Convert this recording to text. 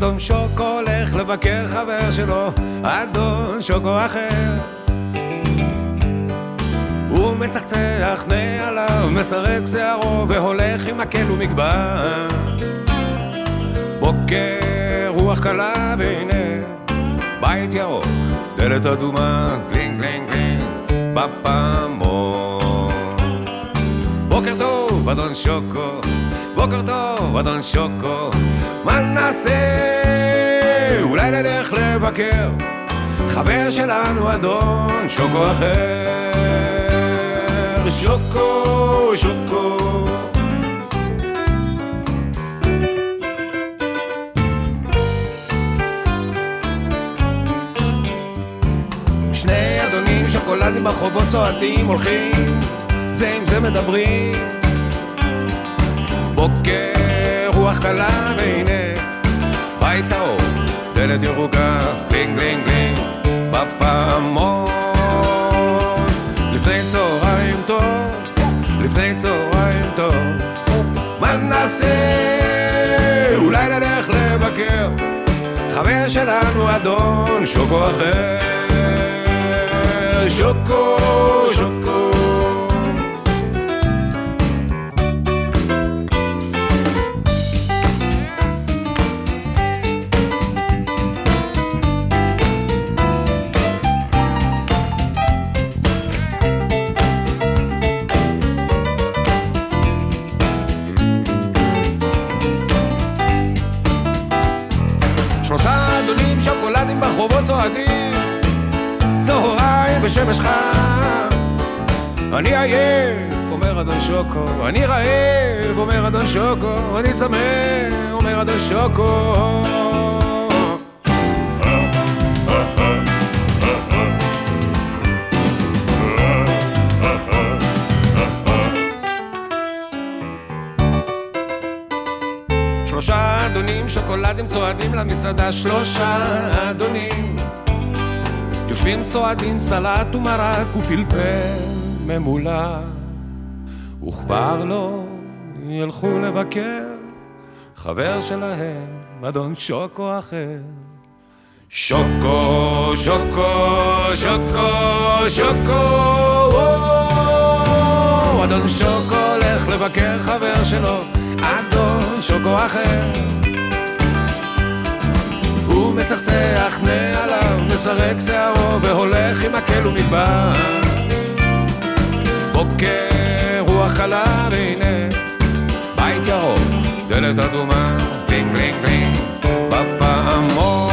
אדון שוקו הולך לבקר חבר שלו, אדון שוקו אחר. הוא מצחצח נעליו, מסרק שערו, והולך עם מקל ומדבר. בוקר, רוח קלה, והנה בית ירוק, דלת אדומה, גלינג גלינג גלינג, בפעמון. בוקר טוב, אדון שוקו, בוקר טוב, אדון שוקו, מה נעשה? אולי נלך לבקר, חבר שלנו, אדון שוקו אחר. שוקו, שוקו. שני אדונים שוקולדים ברחובות צועדים הולכים זה עם זה מדברים בוקר רוח קלה והנה בית צהוב דלת ירוקה גלינג גלינג גלינג בפעמון לפני צהריים טוב לפני צהריים טוב מה נעשה אולי נלך לבקר חבר שלנו אדון שוקו אחר שוקו, שוקו ברחובות צועדים צהריים ושמש חם. אני עייף, אומר אדון שוקו אני רעב, אומר אדון שוקו אני צמא, אומר אדון שוקו שלושה אדונים שוקולדים צועדים למסעדה שלושה אדונים. יושבים סועדים סלט ומרק ופלפל ממולא. וכבר לא ילכו לבקר חבר שלהם, אדון שוקו אחר. שוקו, שוקו, שוקו, שוקו וואו, אדון שוקו הולך לבקר חבר שלו אדון שוקו אחר. הוא מצחצח נעליו, מסרק שערו והולך עם מקל ומדבר בוקר רוח קלה והנה בית ירוק, דלת אדומה, קלינג קלינג קלינג. בפעמון